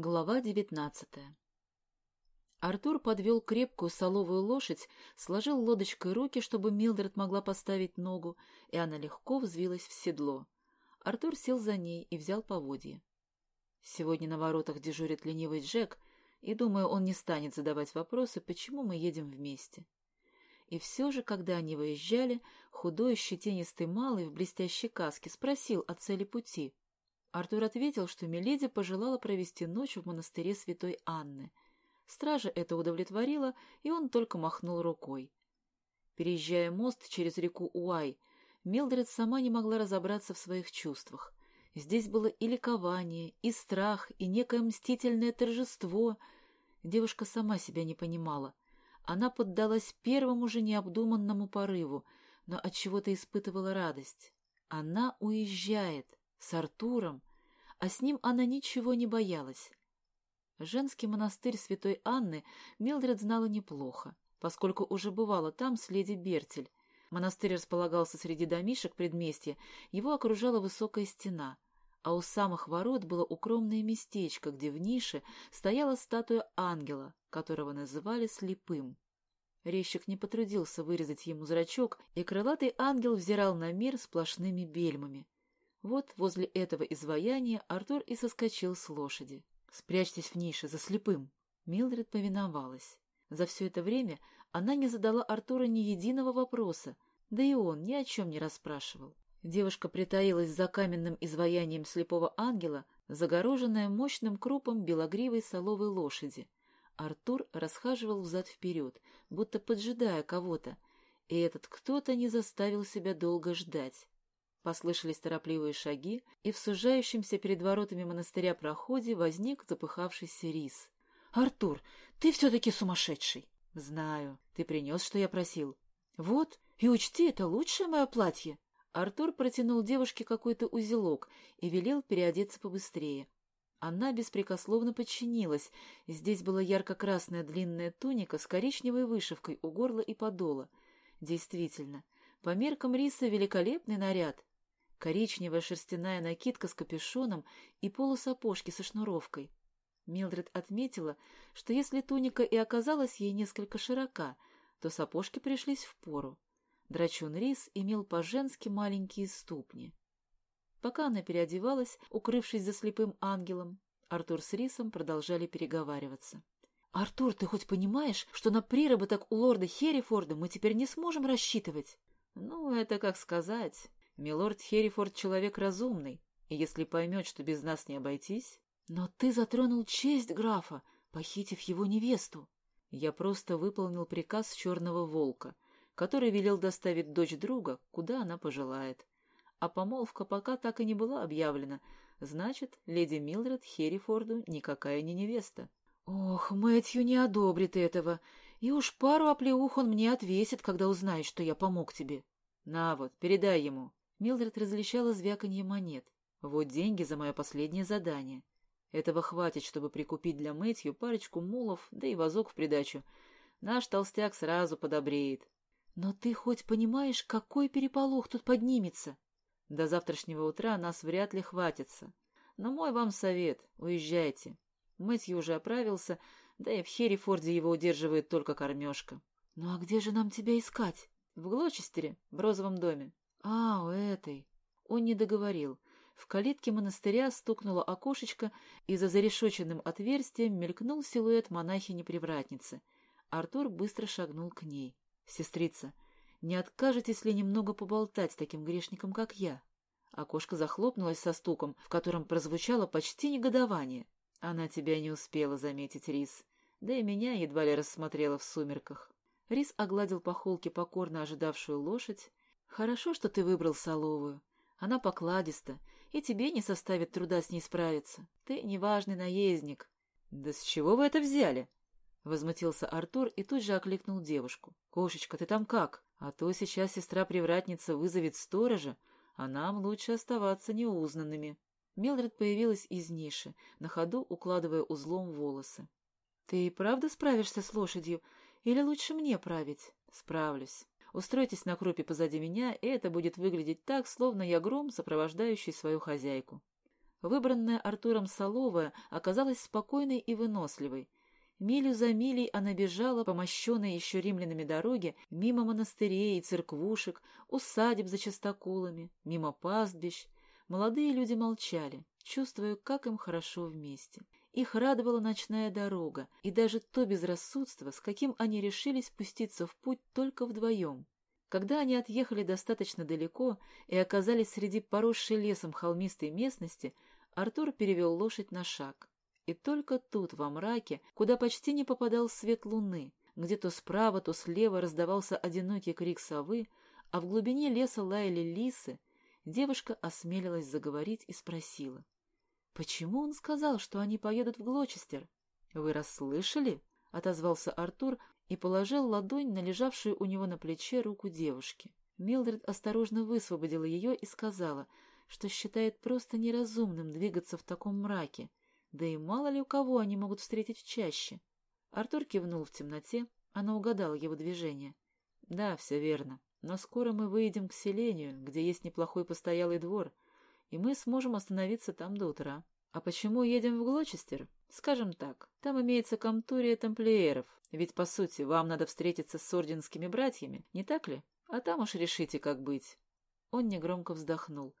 Глава девятнадцатая Артур подвел крепкую соловую лошадь, сложил лодочкой руки, чтобы Милдред могла поставить ногу, и она легко взвилась в седло. Артур сел за ней и взял поводье. Сегодня на воротах дежурит ленивый Джек, и, думаю, он не станет задавать вопросы, почему мы едем вместе. И все же, когда они выезжали, худой, щетинистый малый в блестящей каске спросил о цели пути — Артур ответил, что Миледи пожелала провести ночь в монастыре святой Анны. Стража это удовлетворила, и он только махнул рукой. Переезжая мост через реку Уай, Милдред сама не могла разобраться в своих чувствах. Здесь было и ликование, и страх, и некое мстительное торжество. Девушка сама себя не понимала. Она поддалась первому же необдуманному порыву, но от чего то испытывала радость. Она уезжает с Артуром, а с ним она ничего не боялась. Женский монастырь святой Анны Милдред знала неплохо, поскольку уже бывала там с леди Бертель. Монастырь располагался среди домишек предместья, его окружала высокая стена, а у самых ворот было укромное местечко, где в нише стояла статуя ангела, которого называли слепым. Резчик не потрудился вырезать ему зрачок, и крылатый ангел взирал на мир сплошными бельмами. Вот возле этого изваяния Артур и соскочил с лошади. «Спрячьтесь в нише, за слепым!» Милдред повиновалась. За все это время она не задала Артуру ни единого вопроса, да и он ни о чем не расспрашивал. Девушка притаилась за каменным изваянием слепого ангела, загороженная мощным крупом белогривой соловой лошади. Артур расхаживал взад-вперед, будто поджидая кого-то, и этот кто-то не заставил себя долго ждать. Послышались торопливые шаги, и в сужающемся перед воротами монастыря проходе возник запыхавшийся рис. — Артур, ты все-таки сумасшедший! — Знаю. Ты принес, что я просил. — Вот, и учти, это лучшее мое платье. Артур протянул девушке какой-то узелок и велел переодеться побыстрее. Она беспрекословно подчинилась. Здесь была ярко-красная длинная туника с коричневой вышивкой у горла и подола. Действительно, по меркам риса великолепный наряд. Коричневая шерстяная накидка с капюшоном и полусапожки со шнуровкой. Милдред отметила, что если туника и оказалась ей несколько широка, то сапожки пришлись в пору. Драчун Рис имел по-женски маленькие ступни. Пока она переодевалась, укрывшись за слепым ангелом, Артур с Рисом продолжали переговариваться. — Артур, ты хоть понимаешь, что на приработок у лорда Херрифорда мы теперь не сможем рассчитывать? — Ну, это как сказать. Милорд Херрифорд человек разумный, и если поймет, что без нас не обойтись... Но ты затронул честь графа, похитив его невесту. Я просто выполнил приказ черного волка, который велел доставить дочь друга, куда она пожелает. А помолвка пока так и не была объявлена, значит, леди Милдред Херрифорду никакая не невеста. Ох, Мэтью не одобрит этого, и уж пару оплеух он мне отвесит, когда узнает, что я помог тебе. На вот, передай ему. Милдред различала звяканье монет. Вот деньги за мое последнее задание. Этого хватит, чтобы прикупить для Мэтью парочку мулов, да и вазок в придачу. Наш толстяк сразу подобреет. Но ты хоть понимаешь, какой переполох тут поднимется? До завтрашнего утра нас вряд ли хватится. Но мой вам совет — уезжайте. Мэтью уже оправился, да и в Херрифорде его удерживает только кормежка. Ну а где же нам тебя искать? В Глочестере, в розовом доме. А, у этой. Он не договорил. В калитке монастыря стукнуло окошечко, и за зарешоченным отверстием мелькнул силуэт монахини-привратницы. Артур быстро шагнул к ней. «Сестрица, не откажетесь ли немного поболтать с таким грешником, как я?» Окошко захлопнулось со стуком, в котором прозвучало почти негодование. Она тебя не успела заметить, Рис. Да и меня едва ли рассмотрела в сумерках. Рис огладил по холке покорно ожидавшую лошадь, Хорошо, что ты выбрал соловую. Она покладиста, и тебе не составит труда с ней справиться. Ты неважный наездник. — Да с чего вы это взяли? — возмутился Артур и тут же окликнул девушку. — Кошечка, ты там как? А то сейчас сестра-привратница вызовет сторожа, а нам лучше оставаться неузнанными. Милдред появилась из ниши, на ходу укладывая узлом волосы. — Ты и правда справишься с лошадью? Или лучше мне править? — Справлюсь. Устройтесь на крупе позади меня, и это будет выглядеть так, словно я гром, сопровождающий свою хозяйку. Выбранная Артуром Соловая оказалась спокойной и выносливой. Милю за милей она бежала по мощенной еще римлянами дороге мимо монастырей и церквушек, усадеб за частоколами, мимо пастбищ. Молодые люди молчали, чувствуя, как им хорошо вместе. Их радовала ночная дорога и даже то безрассудство, с каким они решились пуститься в путь только вдвоем. Когда они отъехали достаточно далеко и оказались среди поросшей лесом холмистой местности, Артур перевел лошадь на шаг. И только тут, во мраке, куда почти не попадал свет луны, где то справа, то слева раздавался одинокий крик совы, а в глубине леса лаяли лисы, девушка осмелилась заговорить и спросила. «Почему он сказал, что они поедут в Глочестер?» «Вы расслышали?» — отозвался Артур и положил ладонь на лежавшую у него на плече руку девушки. Милдред осторожно высвободила ее и сказала, что считает просто неразумным двигаться в таком мраке, да и мало ли у кого они могут встретить в чаще. Артур кивнул в темноте, она угадала его движение. «Да, все верно. Но скоро мы выйдем к селению, где есть неплохой постоялый двор, и мы сможем остановиться там до утра. А почему едем в Глочестер? Скажем так, там имеется комтурия тамплиеров, ведь, по сути, вам надо встретиться с орденскими братьями, не так ли? А там уж решите, как быть». Он негромко вздохнул,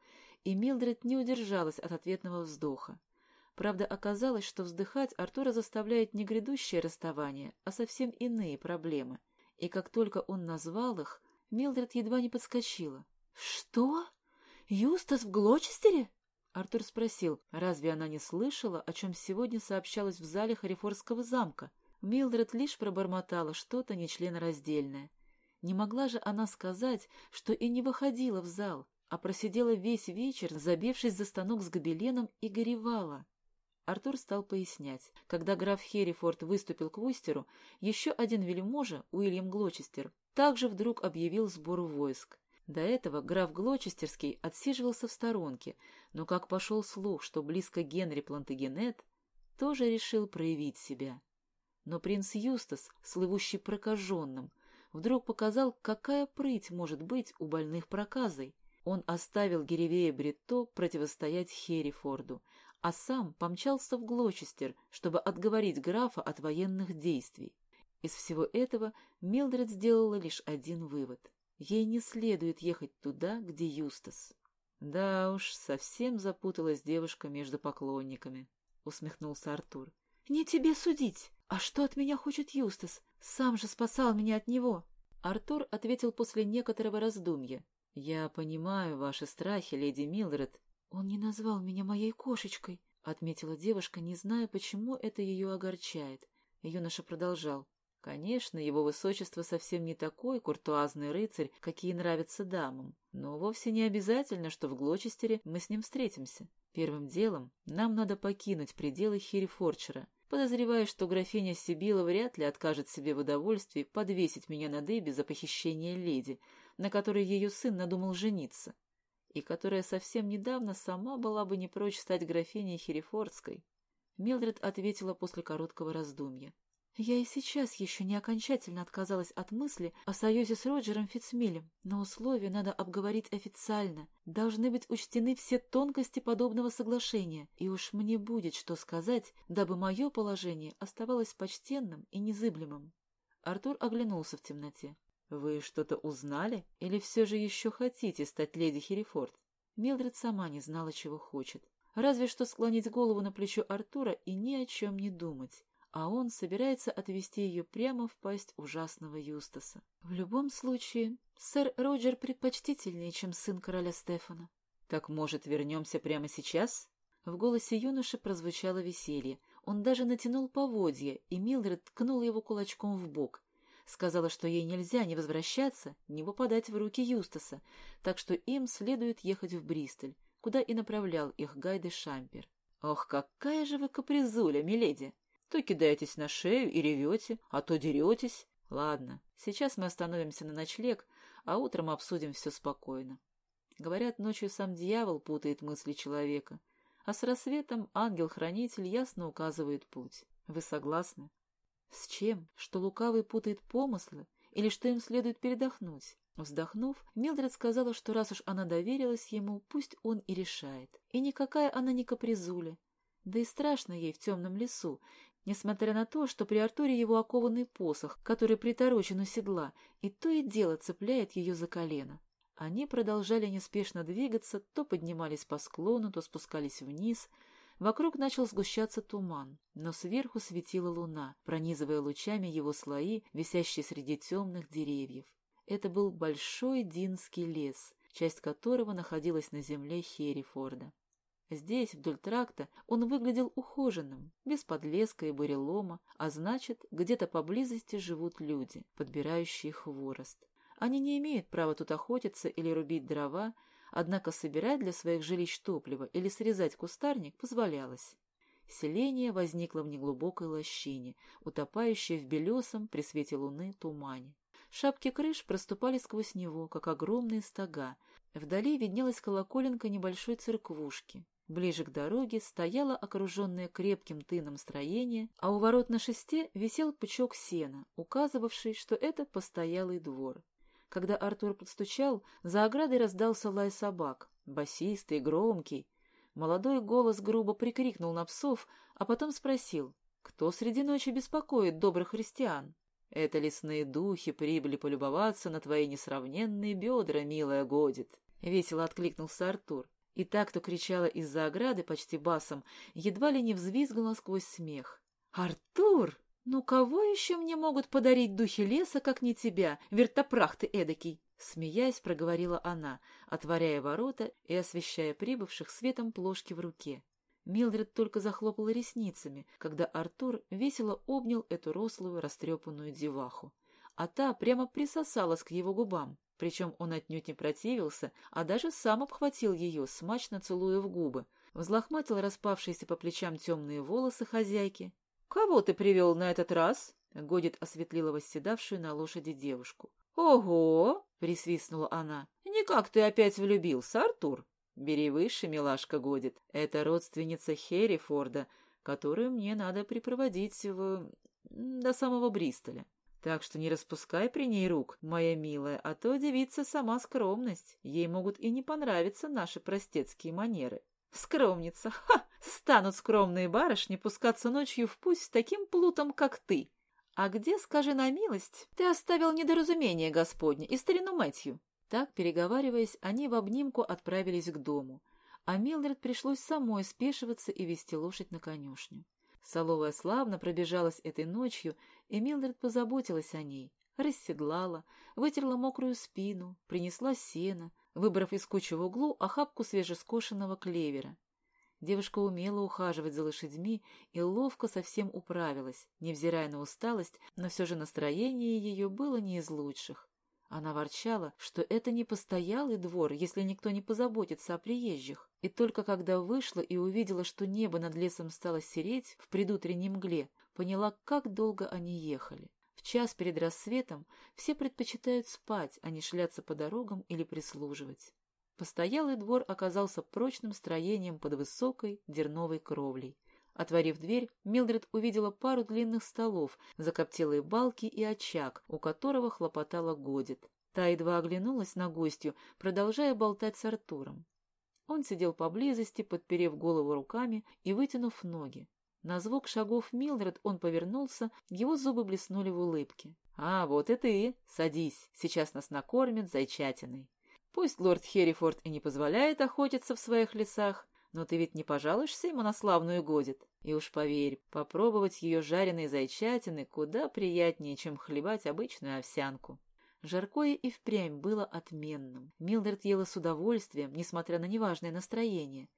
и Милдред не удержалась от ответного вздоха. Правда, оказалось, что вздыхать Артура заставляет не грядущее расставание, а совсем иные проблемы. И как только он назвал их, Милдред едва не подскочила. «Что? Юстас в Глочестере?» Артур спросил, разве она не слышала, о чем сегодня сообщалось в зале Харифорского замка? Милдред лишь пробормотала что-то нечленораздельное. Не могла же она сказать, что и не выходила в зал, а просидела весь вечер, забившись за станок с гобеленом, и горевала. Артур стал пояснять. Когда граф Херрифорд выступил к Вустеру, еще один вельможа, Уильям Глочестер, также вдруг объявил сбор войск. До этого граф Глочестерский отсиживался в сторонке, но как пошел слух, что близко Генри Плантагенет, тоже решил проявить себя. Но принц Юстас, слывущий прокаженным, вдруг показал, какая прыть может быть у больных проказой. Он оставил Геревея Бретто противостоять Херрифорду, а сам помчался в Глочестер, чтобы отговорить графа от военных действий. Из всего этого Милдред сделала лишь один вывод. Ей не следует ехать туда, где Юстас. «Да уж, совсем запуталась девушка между поклонниками», — усмехнулся Артур. «Не тебе судить. А что от меня хочет Юстас? Сам же спасал меня от него». Артур ответил после некоторого раздумья. «Я понимаю ваши страхи, леди Милдред, «Он не назвал меня моей кошечкой», — отметила девушка, не зная, почему это ее огорчает. Юноша продолжал. «Конечно, его высочество совсем не такой куртуазный рыцарь, какие нравятся дамам, но вовсе не обязательно, что в Глочестере мы с ним встретимся. Первым делом нам надо покинуть пределы Хирифорчера. Подозреваю, что графиня Сибила вряд ли откажет себе в удовольствии подвесить меня на дыбе за похищение леди, на которой ее сын надумал жениться и которая совсем недавно сама была бы не прочь стать графиней Херефордской. Милдред ответила после короткого раздумья. «Я и сейчас еще не окончательно отказалась от мысли о союзе с Роджером Фитцмилем, но условия надо обговорить официально. Должны быть учтены все тонкости подобного соглашения, и уж мне будет что сказать, дабы мое положение оставалось почтенным и незыблемым». Артур оглянулся в темноте. «Вы что-то узнали? Или все же еще хотите стать леди Херрифорд?» Милдред сама не знала, чего хочет. Разве что склонить голову на плечо Артура и ни о чем не думать. А он собирается отвести ее прямо в пасть ужасного Юстаса. В любом случае, сэр Роджер предпочтительнее, чем сын короля Стефана. «Так, может, вернемся прямо сейчас?» В голосе юноши прозвучало веселье. Он даже натянул поводья, и Милдред ткнула его кулачком в бок. Сказала, что ей нельзя ни возвращаться, ни попадать в руки Юстаса, так что им следует ехать в Бристоль, куда и направлял их Гайде Шампер. «Ох, какая же вы капризуля, миледи! То кидаетесь на шею и ревете, а то деретесь. Ладно, сейчас мы остановимся на ночлег, а утром обсудим все спокойно. Говорят, ночью сам дьявол путает мысли человека, а с рассветом ангел-хранитель ясно указывает путь. Вы согласны?» С чем? Что лукавый путает помыслы? Или что им следует передохнуть? Вздохнув, Милдред сказала, что раз уж она доверилась ему, пусть он и решает. И никакая она не капризуля. Да и страшно ей в темном лесу, несмотря на то, что при Артуре его окованный посох, который приторочен у седла, и то и дело цепляет ее за колено. Они продолжали неспешно двигаться, то поднимались по склону, то спускались вниз. Вокруг начал сгущаться туман, но сверху светила луна, пронизывая лучами его слои, висящие среди темных деревьев. Это был большой Динский лес, часть которого находилась на земле Херрифорда. Здесь, вдоль тракта, он выглядел ухоженным, без подлеска и бурелома, а значит, где-то поблизости живут люди, подбирающие хворост. Они не имеют права тут охотиться или рубить дрова, однако собирать для своих жилищ топливо или срезать кустарник позволялось. Селение возникло в неглубокой лощине, утопающей в белесом при свете луны тумане. Шапки крыш проступали сквозь него, как огромные стога. Вдали виднелась колоколенка небольшой церквушки. Ближе к дороге стояло окруженное крепким тыном строение, а у ворот на шесте висел пучок сена, указывавший, что это постоялый двор. Когда Артур подстучал, за оградой раздался лай собак, басистый, громкий. Молодой голос грубо прикрикнул на псов, а потом спросил, кто среди ночи беспокоит добрых христиан? Это лесные духи прибыли полюбоваться на твои несравненные бедра, милая Годит. Весело откликнулся Артур. И так, кто кричала из-за ограды почти басом, едва ли не взвизгнула сквозь смех. «Артур! Ну кого еще мне могут подарить духи леса, как не тебя, вертопрах ты эдакий?» Смеясь, проговорила она, отворяя ворота и освещая прибывших светом плошки в руке. Милдред только захлопала ресницами, когда Артур весело обнял эту рослую, растрепанную деваху. А та прямо присосалась к его губам, причем он отнюдь не противился, а даже сам обхватил ее, смачно целуя в губы, взлохматил распавшиеся по плечам темные волосы хозяйки. «Кого ты привел на этот раз?» — Годит осветлила восседавшую на лошади девушку. «Ого!» — присвистнула она. «Никак ты опять влюбился, Артур!» Бери выше, милашка Годит. Это родственница Херрифорда, которую мне надо припроводить в... до самого Бристоля. Так что не распускай при ней рук, моя милая, а то девица сама скромность. Ей могут и не понравиться наши простецкие манеры. Скромница! Ха! Станут скромные барышни пускаться ночью в путь с таким плутом, как ты. А где, скажи на милость, ты оставил недоразумение Господне и старину Мэтью? Так, переговариваясь, они в обнимку отправились к дому, а Милдред пришлось самой спешиваться и вести лошадь на конюшню. Соловая славно пробежалась этой ночью, и Милдред позаботилась о ней, расседлала, вытерла мокрую спину, принесла сено, выбрав из кучи в углу охапку свежескошенного клевера. Девушка умела ухаживать за лошадьми и ловко совсем управилась, невзирая на усталость, но все же настроение ее было не из лучших. Она ворчала, что это не постоялый двор, если никто не позаботится о приезжих. И только когда вышла и увидела, что небо над лесом стало сереть в предутренней мгле, поняла, как долго они ехали. В час перед рассветом все предпочитают спать, а не шляться по дорогам или прислуживать. Постоялый двор оказался прочным строением под высокой дерновой кровлей. Отворив дверь, Милдред увидела пару длинных столов, закоптелые балки и очаг, у которого хлопотала Годит. Та едва оглянулась на гостью, продолжая болтать с Артуром. Он сидел поблизости, подперев голову руками и вытянув ноги. На звук шагов Милдред он повернулся, его зубы блеснули в улыбке. «А, вот и ты! Садись, сейчас нас накормят зайчатиной. Пусть лорд Херрифорд и не позволяет охотиться в своих лесах, но ты ведь не пожалуешься ему на славную годит? И уж поверь, попробовать ее жареные зайчатины куда приятнее, чем хлебать обычную овсянку. Жаркое и впрямь было отменным. Милдред ела с удовольствием, несмотря на неважное настроение.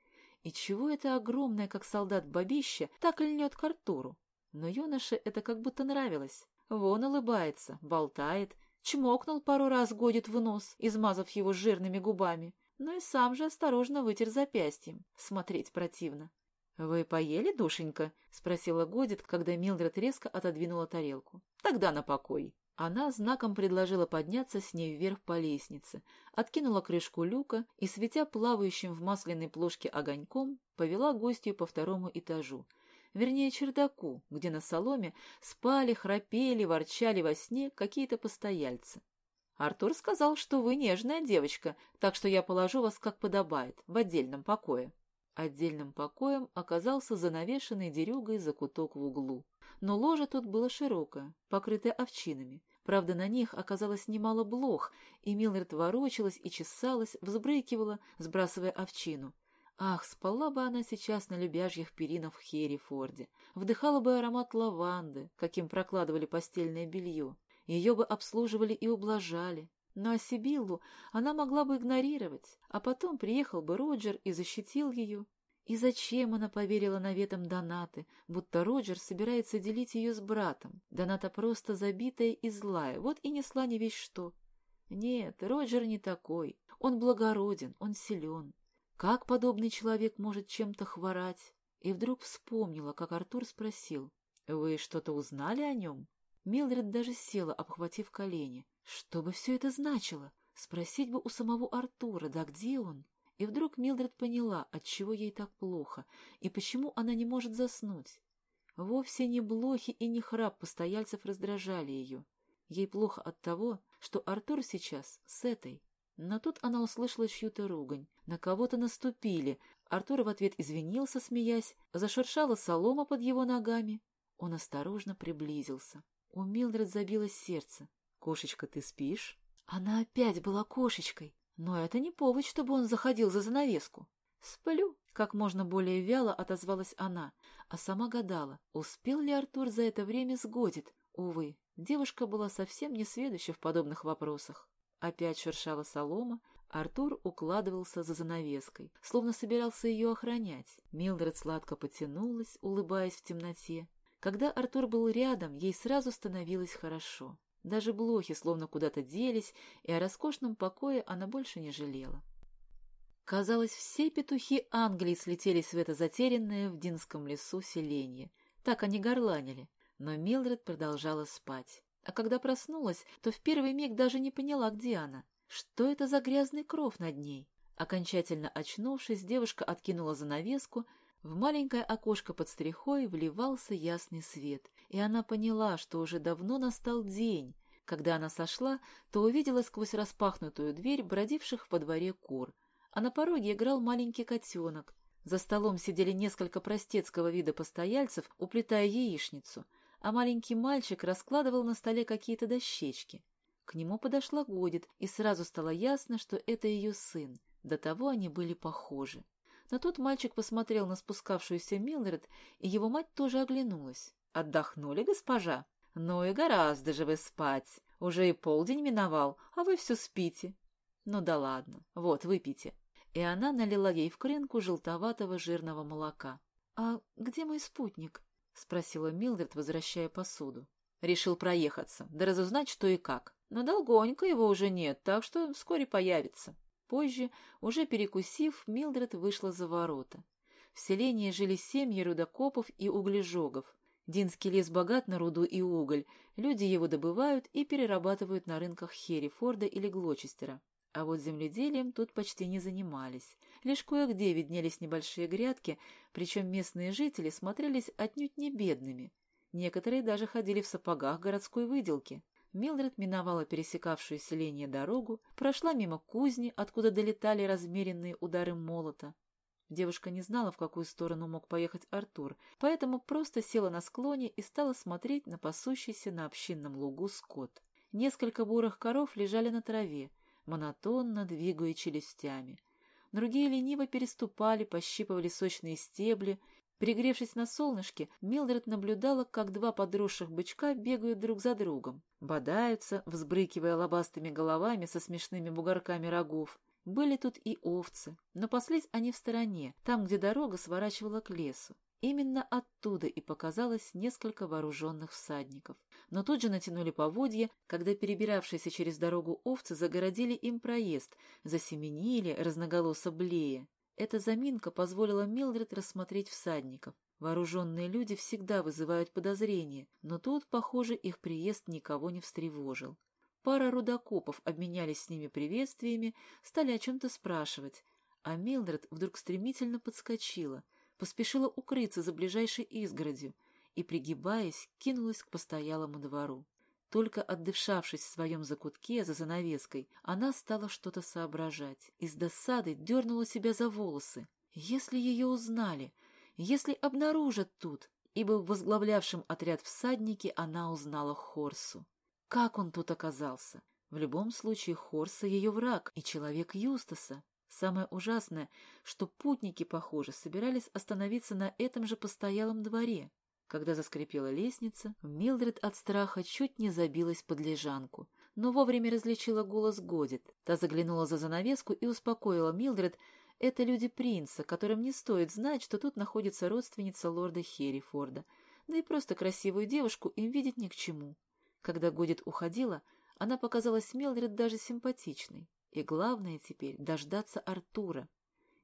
И чего это огромное, как солдат бабище, так льнет к Артуру? Но юноше это как будто нравилось. Вон улыбается, болтает, чмокнул пару раз годит в нос, измазав его жирными губами но и сам же осторожно вытер запястьем. Смотреть противно. «Вы поели, душенька?» — спросила Годит, когда Милдред резко отодвинула тарелку. «Тогда на покой». Она знаком предложила подняться с ней вверх по лестнице, откинула крышку люка и, светя плавающим в масляной плошке огоньком, повела гостью по второму этажу, вернее чердаку, где на соломе спали, храпели, ворчали во сне какие-то постояльцы. Артур сказал, что вы нежная девочка, так что я положу вас как подобает, в отдельном покое». Отдельным покоем оказался занавешенный дерюгой закуток в углу. Но ложе тут было широкое, покрытое овчинами. Правда, на них оказалось немало блох, и Милред ворочалась и чесалась, взбрыкивала, сбрасывая овчину. Ах, спала бы она сейчас на любяжьих перинах в Херрифорде, вдыхала бы аромат лаванды, каким прокладывали постельное белье. Ее бы обслуживали и ублажали. Но Сибиллу она могла бы игнорировать, а потом приехал бы Роджер и защитил ее. И зачем она поверила наветам Донаты, будто Роджер собирается делить ее с братом? Доната просто забитая и злая, вот и несла не весь что. Нет, Роджер не такой. Он благороден, он силен. Как подобный человек может чем-то хворать? И вдруг вспомнила, как Артур спросил, «Вы что-то узнали о нем?» Милдред даже села, обхватив колени. Что бы все это значило? Спросить бы у самого Артура, да где он? И вдруг Милдред поняла, отчего ей так плохо, и почему она не может заснуть. Вовсе не блохи и не храп постояльцев раздражали ее. Ей плохо от того, что Артур сейчас с этой. Но тут она услышала чью-то ругань. На кого-то наступили. Артур в ответ извинился, смеясь. Зашуршала солома под его ногами. Он осторожно приблизился. У Милдред забилось сердце. «Кошечка, ты спишь?» Она опять была кошечкой, но это не повод, чтобы он заходил за занавеску. «Сплю», — как можно более вяло отозвалась она, а сама гадала, успел ли Артур за это время сгодит. Увы, девушка была совсем не сведуща в подобных вопросах. Опять шершала солома, Артур укладывался за занавеской, словно собирался ее охранять. Милдред сладко потянулась, улыбаясь в темноте, когда Артур был рядом, ей сразу становилось хорошо. Даже блохи словно куда-то делись, и о роскошном покое она больше не жалела. Казалось, все петухи Англии слетелись в это затерянное в Динском лесу селение. Так они горланили. Но Милдред продолжала спать. А когда проснулась, то в первый миг даже не поняла, где она. Что это за грязный кров над ней? Окончательно очнувшись, девушка откинула занавеску в маленькое окошко под стрихой вливался ясный свет, и она поняла, что уже давно настал день. Когда она сошла, то увидела сквозь распахнутую дверь бродивших во дворе кур, а на пороге играл маленький котенок. За столом сидели несколько простецкого вида постояльцев, уплетая яичницу, а маленький мальчик раскладывал на столе какие-то дощечки. К нему подошла Годит, и сразу стало ясно, что это ее сын. До того они были похожи. Но тут мальчик посмотрел на спускавшуюся Милдред, и его мать тоже оглянулась. «Отдохнули, госпожа? Ну и гораздо же вы спать. Уже и полдень миновал, а вы все спите». «Ну да ладно. Вот, выпейте». И она налила ей в кринку желтоватого жирного молока. «А где мой спутник?» — спросила Милдред, возвращая посуду. Решил проехаться, да разузнать, что и как. Но долгонько его уже нет, так что вскоре появится. Позже, уже перекусив, Милдред вышла за ворота. В селении жили семьи рудокопов и углежогов. Динский лес богат на руду и уголь, люди его добывают и перерабатывают на рынках Херрифорда или Глочестера. А вот земледелием тут почти не занимались. Лишь кое-где виднелись небольшие грядки, причем местные жители смотрелись отнюдь не бедными. Некоторые даже ходили в сапогах городской выделки. Милдред миновала пересекавшую селение дорогу, прошла мимо кузни, откуда долетали размеренные удары молота. Девушка не знала, в какую сторону мог поехать Артур, поэтому просто села на склоне и стала смотреть на пасущийся на общинном лугу скот. Несколько бурых коров лежали на траве, монотонно двигая челюстями. Другие лениво переступали, пощипывали сочные стебли, Пригревшись на солнышке, Милдред наблюдала, как два подросших бычка бегают друг за другом, бодаются, взбрыкивая лобастыми головами со смешными бугорками рогов. Были тут и овцы, но паслись они в стороне, там, где дорога сворачивала к лесу. Именно оттуда и показалось несколько вооруженных всадников. Но тут же натянули поводья, когда перебиравшиеся через дорогу овцы загородили им проезд, засеменили, разноголосо блея. Эта заминка позволила Милдред рассмотреть всадников. Вооруженные люди всегда вызывают подозрения, но тут, похоже, их приезд никого не встревожил. Пара рудокопов обменялись с ними приветствиями, стали о чем-то спрашивать, а Милдред вдруг стремительно подскочила, поспешила укрыться за ближайшей изгородью и, пригибаясь, кинулась к постоялому двору. Только отдышавшись в своем закутке за занавеской, она стала что-то соображать и с досадой дернула себя за волосы. Если ее узнали, если обнаружат тут, ибо в возглавлявшем отряд всадники она узнала Хорсу. Как он тут оказался? В любом случае Хорса ее враг и человек Юстаса. Самое ужасное, что путники, похоже, собирались остановиться на этом же постоялом дворе. Когда заскрипела лестница, Милдред от страха чуть не забилась под лежанку, но вовремя различила голос Годит. Та заглянула за занавеску и успокоила Милдред, это люди принца, которым не стоит знать, что тут находится родственница лорда Херрифорда, да и просто красивую девушку им видеть ни к чему. Когда Годит уходила, она показалась Милдред даже симпатичной. И главное теперь — дождаться Артура.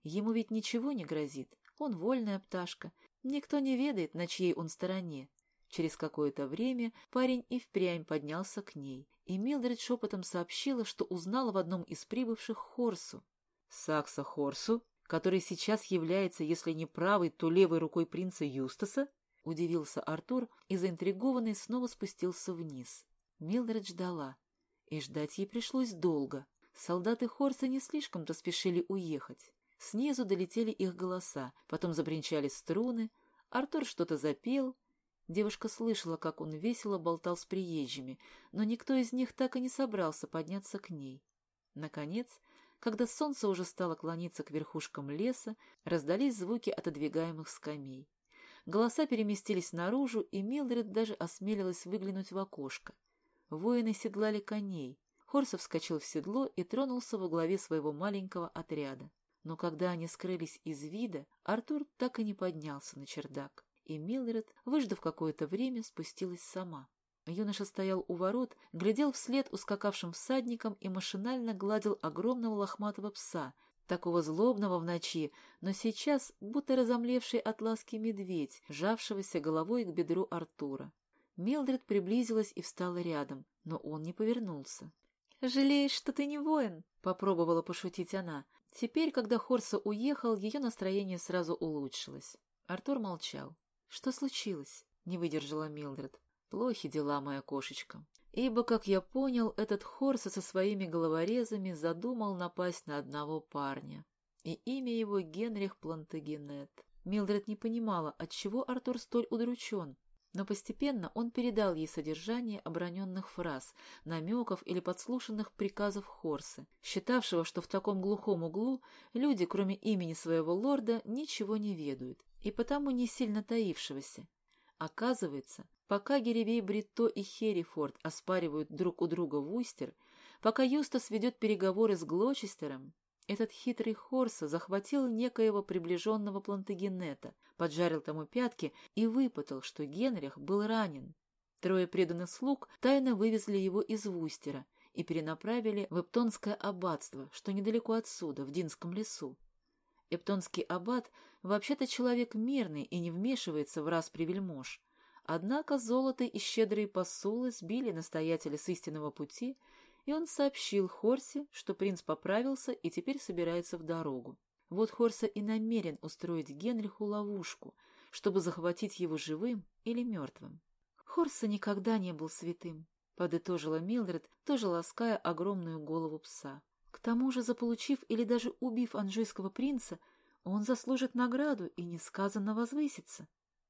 Ему ведь ничего не грозит, он вольная пташка, никто не ведает, на чьей он стороне. Через какое-то время парень и впрямь поднялся к ней, и Милдред шепотом сообщила, что узнала в одном из прибывших Хорсу. Сакса Хорсу, который сейчас является, если не правой, то левой рукой принца Юстаса? Удивился Артур и, заинтригованный, снова спустился вниз. Милдред ждала. И ждать ей пришлось долго. Солдаты Хорса не слишком-то спешили уехать. Снизу долетели их голоса, потом забринчали струны. Артур что-то запел. Девушка слышала, как он весело болтал с приезжими, но никто из них так и не собрался подняться к ней. Наконец, когда солнце уже стало клониться к верхушкам леса, раздались звуки отодвигаемых скамей. Голоса переместились наружу, и Милдред даже осмелилась выглянуть в окошко. Воины седлали коней. Хорсов вскочил в седло и тронулся во главе своего маленького отряда. Но когда они скрылись из вида, Артур так и не поднялся на чердак, и Милдред, выждав какое-то время, спустилась сама. Юноша стоял у ворот, глядел вслед ускакавшим всадникам и машинально гладил огромного лохматого пса, такого злобного в ночи, но сейчас будто разомлевший от ласки медведь, жавшегося головой к бедру Артура. Милдред приблизилась и встала рядом, но он не повернулся. «Жалеешь, что ты не воин?» — попробовала пошутить она. Теперь, когда Хорса уехал, ее настроение сразу улучшилось. Артур молчал. «Что случилось?» — не выдержала Милдред. Плохи дела, моя кошечка. Ибо, как я понял, этот Хорса со своими головорезами задумал напасть на одного парня. И имя его Генрих Плантагенет. Милдред не понимала, отчего Артур столь удручен, но постепенно он передал ей содержание оброненных фраз, намеков или подслушанных приказов Хорсы, считавшего, что в таком глухом углу люди, кроме имени своего лорда, ничего не ведают, и потому не сильно таившегося. Оказывается, пока Геревей Бритто и Херрифорд оспаривают друг у друга Вустер, пока Юстас ведет переговоры с Глочестером, этот хитрый Хорса захватил некоего приближенного Плантагенета, поджарил тому пятки и выпытал, что Генрих был ранен. Трое преданных слуг тайно вывезли его из Вустера и перенаправили в Эптонское аббатство, что недалеко отсюда, в Динском лесу. Эптонский аббат вообще-то человек мирный и не вмешивается в распри вельмож. Однако золото и щедрые посулы сбили настоятеля с истинного пути, и он сообщил Хорсе, что принц поправился и теперь собирается в дорогу. Вот Хорса и намерен устроить Генриху ловушку, чтобы захватить его живым или мертвым. Хорса никогда не был святым, подытожила Милдред, тоже лаская огромную голову пса. К тому же, заполучив или даже убив анжуйского принца, он заслужит награду и несказанно возвысится.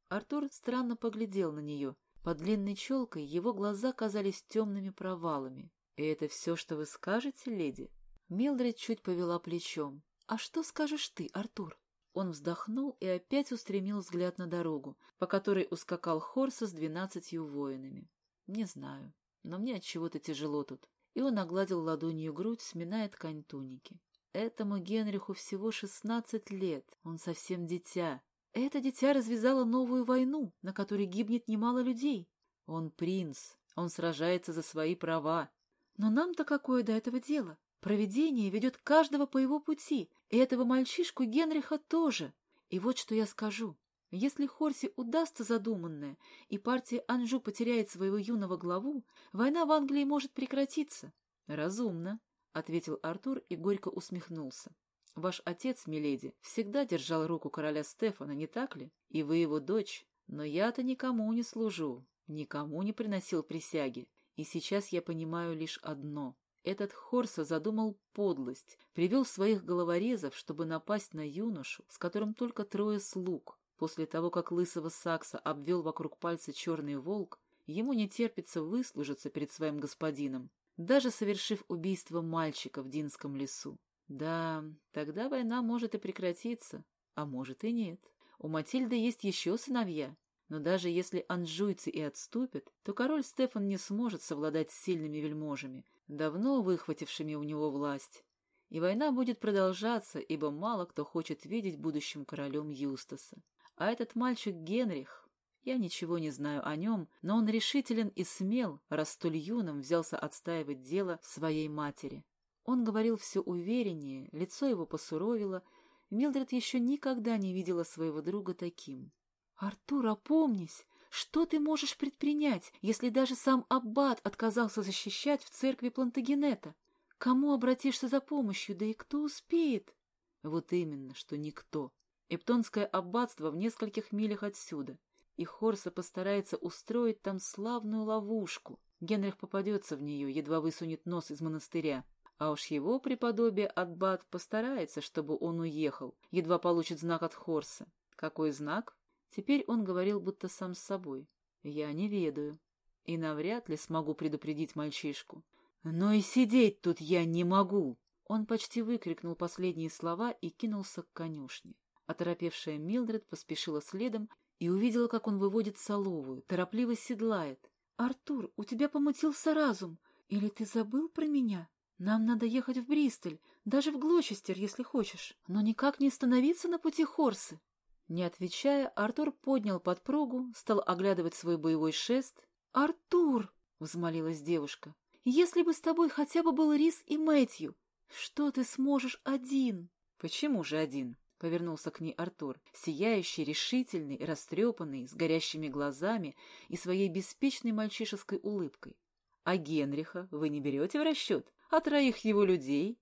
Артур странно поглядел на нее. Под длинной челкой его глаза казались темными провалами. «И это все, что вы скажете, леди?» Милдред чуть повела плечом. «А что скажешь ты, Артур?» Он вздохнул и опять устремил взгляд на дорогу, по которой ускакал Хорса с двенадцатью воинами. «Не знаю, но мне от чего то тяжело тут и он огладил ладонью грудь, сминая ткань туники. Этому Генриху всего шестнадцать лет, он совсем дитя. Это дитя развязало новую войну, на которой гибнет немало людей. Он принц, он сражается за свои права. Но нам-то какое до этого дело? Провидение ведет каждого по его пути, и этого мальчишку Генриха тоже. И вот что я скажу. Если Хорси удастся задуманное, и партия Анжу потеряет своего юного главу, война в Англии может прекратиться. — Разумно, — ответил Артур и горько усмехнулся. — Ваш отец, миледи, всегда держал руку короля Стефана, не так ли? И вы его дочь. Но я-то никому не служу, никому не приносил присяги. И сейчас я понимаю лишь одно. Этот Хорса задумал подлость, привел своих головорезов, чтобы напасть на юношу, с которым только трое слуг. После того, как лысого сакса обвел вокруг пальца черный волк, ему не терпится выслужиться перед своим господином, даже совершив убийство мальчика в Динском лесу. Да, тогда война может и прекратиться, а может и нет. У Матильды есть еще сыновья, но даже если анжуйцы и отступят, то король Стефан не сможет совладать с сильными вельможами, давно выхватившими у него власть. И война будет продолжаться, ибо мало кто хочет видеть будущим королем Юстаса. А этот мальчик Генрих, я ничего не знаю о нем, но он решителен и смел, раз столь юным взялся отстаивать дело своей матери. Он говорил все увереннее, лицо его посуровило, Милдред еще никогда не видела своего друга таким. «Артур, опомнись! Что ты можешь предпринять, если даже сам Аббат отказался защищать в церкви Плантагенета? Кому обратишься за помощью, да и кто успеет?» Вот именно, что никто. Эптонское аббатство в нескольких милях отсюда, и Хорса постарается устроить там славную ловушку. Генрих попадется в нее, едва высунет нос из монастыря. А уж его преподобие Аббат постарается, чтобы он уехал, едва получит знак от Хорса. Какой знак? Теперь он говорил будто сам с собой. Я не ведаю. И навряд ли смогу предупредить мальчишку. Но и сидеть тут я не могу. Он почти выкрикнул последние слова и кинулся к конюшне. Оторопевшая Милдред поспешила следом и увидела, как он выводит соловую, торопливо седлает. «Артур, у тебя помутился разум. Или ты забыл про меня? Нам надо ехать в Бристоль, даже в Глочестер, если хочешь, но никак не остановиться на пути Хорсы». Не отвечая, Артур поднял подпругу, стал оглядывать свой боевой шест. «Артур!» — взмолилась девушка. «Если бы с тобой хотя бы был Рис и Мэтью, что ты сможешь один?» «Почему же один?» — повернулся к ней Артур, сияющий, решительный, растрепанный, с горящими глазами и своей беспечной мальчишеской улыбкой. «А Генриха вы не берете в расчет? А троих его людей?»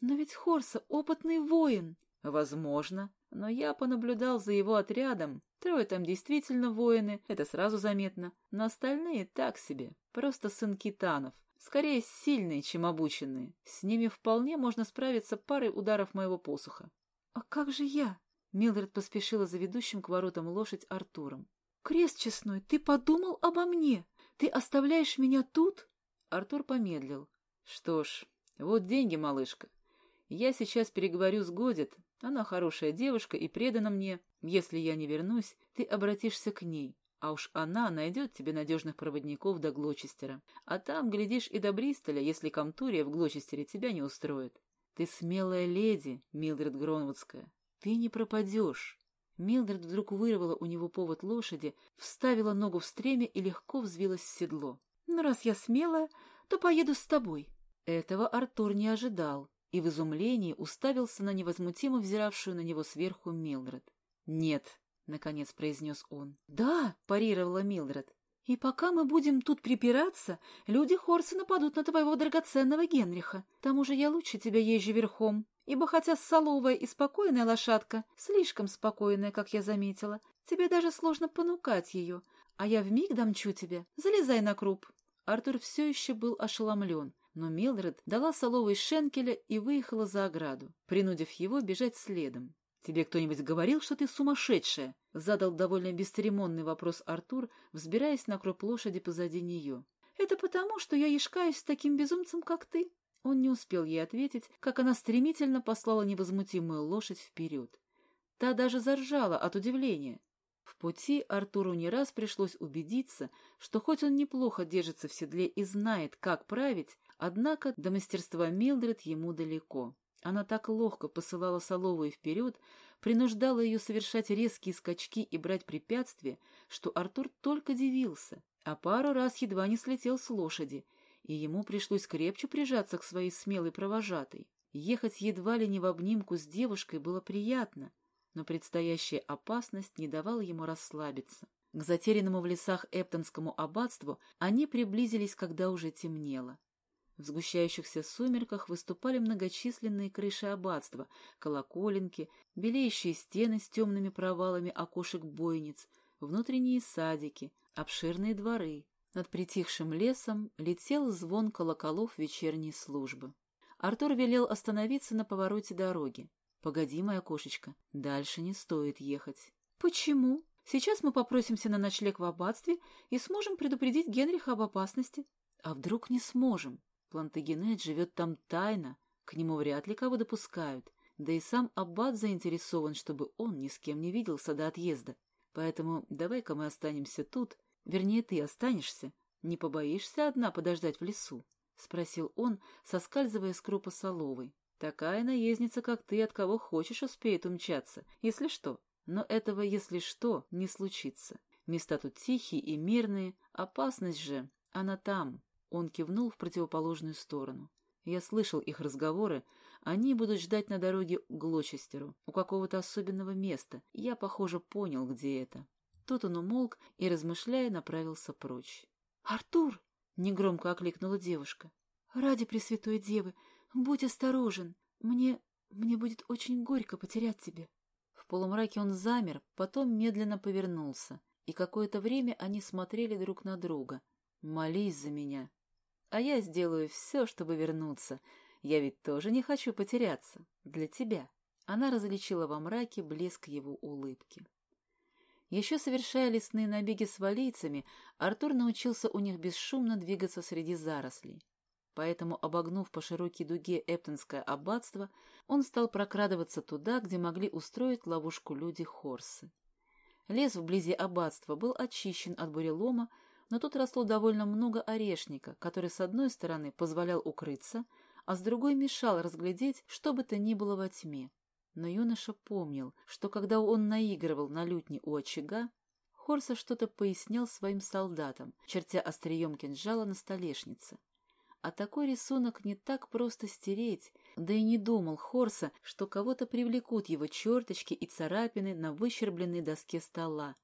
«Но ведь Хорса — опытный воин!» «Возможно, но я понаблюдал за его отрядом. Трое там действительно воины, это сразу заметно. Но остальные так себе, просто сынки танов. Скорее сильные, чем обученные. С ними вполне можно справиться парой ударов моего посоха. «А как же я?» Милдред поспешила за ведущим к воротам лошадь Артуром. «Крест честной, ты подумал обо мне? Ты оставляешь меня тут?» Артур помедлил. «Что ж, вот деньги, малышка. Я сейчас переговорю с Годит, она хорошая девушка и предана мне. Если я не вернусь, ты обратишься к ней, а уж она найдет тебе надежных проводников до Глочестера. А там, глядишь, и до Бристоля, если Камтурия в Глочестере тебя не устроит. Ты смелая леди, Милдред Гронвудская. Ты не пропадешь. Милдред вдруг вырвала у него повод лошади, вставила ногу в стремя и легко взвилась в седло. «Ну, раз я смелая, то поеду с тобой». Этого Артур не ожидал и в изумлении уставился на невозмутимо взиравшую на него сверху Милдред. «Нет», — наконец произнес он. «Да», — парировала Милдред. «И пока мы будем тут припираться, люди Хорса нападут на твоего драгоценного Генриха. К тому же я лучше тебя езжу верхом, ибо хотя соловая и спокойная лошадка, слишком спокойная, как я заметила, тебе даже сложно понукать ее, а я вмиг домчу тебя. Залезай на круп». Артур все еще был ошеломлен но Милдред дала Соловой шенкеля и выехала за ограду, принудив его бежать следом. «Тебе кто-нибудь говорил, что ты сумасшедшая?» — задал довольно бесцеремонный вопрос Артур, взбираясь на круп лошади позади нее. «Это потому, что я ешкаюсь с таким безумцем, как ты». Он не успел ей ответить, как она стремительно послала невозмутимую лошадь вперед. Та даже заржала от удивления. В пути Артуру не раз пришлось убедиться, что хоть он неплохо держится в седле и знает, как править, Однако до мастерства Милдред ему далеко. Она так ловко посылала Соловую вперед, принуждала ее совершать резкие скачки и брать препятствия, что Артур только дивился, а пару раз едва не слетел с лошади, и ему пришлось крепче прижаться к своей смелой провожатой. Ехать едва ли не в обнимку с девушкой было приятно, но предстоящая опасность не давала ему расслабиться. К затерянному в лесах Эптонскому аббатству они приблизились, когда уже темнело. В сгущающихся сумерках выступали многочисленные крыши аббатства, колоколенки, белеющие стены с темными провалами окошек бойниц, внутренние садики, обширные дворы. Над притихшим лесом летел звон колоколов вечерней службы. Артур велел остановиться на повороте дороги. «Погоди, моя кошечка, дальше не стоит ехать». «Почему? Сейчас мы попросимся на ночлег в аббатстве и сможем предупредить Генриха об опасности». «А вдруг не сможем? Плантагенет живет там тайно, к нему вряд ли кого допускают, да и сам аббат заинтересован, чтобы он ни с кем не виделся до отъезда. Поэтому давай-ка мы останемся тут, вернее, ты останешься. Не побоишься одна подождать в лесу?» — спросил он, соскальзывая с крупа соловой. «Такая наездница, как ты, от кого хочешь, успеет умчаться, если что. Но этого, если что, не случится. Места тут тихие и мирные, опасность же, она там». Он кивнул в противоположную сторону. Я слышал их разговоры. Они будут ждать на дороге к Глочестеру, у какого-то особенного места. Я, похоже, понял, где это. Тут он умолк и, размышляя, направился прочь. «Артур!» — негромко окликнула девушка. «Ради Пресвятой Девы, будь осторожен. Мне... мне будет очень горько потерять тебя». В полумраке он замер, потом медленно повернулся, и какое-то время они смотрели друг на друга. «Молись за меня». «А я сделаю все, чтобы вернуться. Я ведь тоже не хочу потеряться. Для тебя». Она различила во мраке блеск его улыбки. Еще совершая лесные набеги с валийцами, Артур научился у них бесшумно двигаться среди зарослей. Поэтому, обогнув по широкой дуге Эптонское аббатство, он стал прокрадываться туда, где могли устроить ловушку люди Хорсы. Лес вблизи аббатства был очищен от бурелома, но тут росло довольно много орешника, который с одной стороны позволял укрыться, а с другой мешал разглядеть, что бы то ни было во тьме. Но юноша помнил, что когда он наигрывал на лютне у очага, Хорса что-то пояснял своим солдатам, чертя острием кинжала на столешнице. А такой рисунок не так просто стереть, да и не думал Хорса, что кого-то привлекут его черточки и царапины на выщербленной доске стола.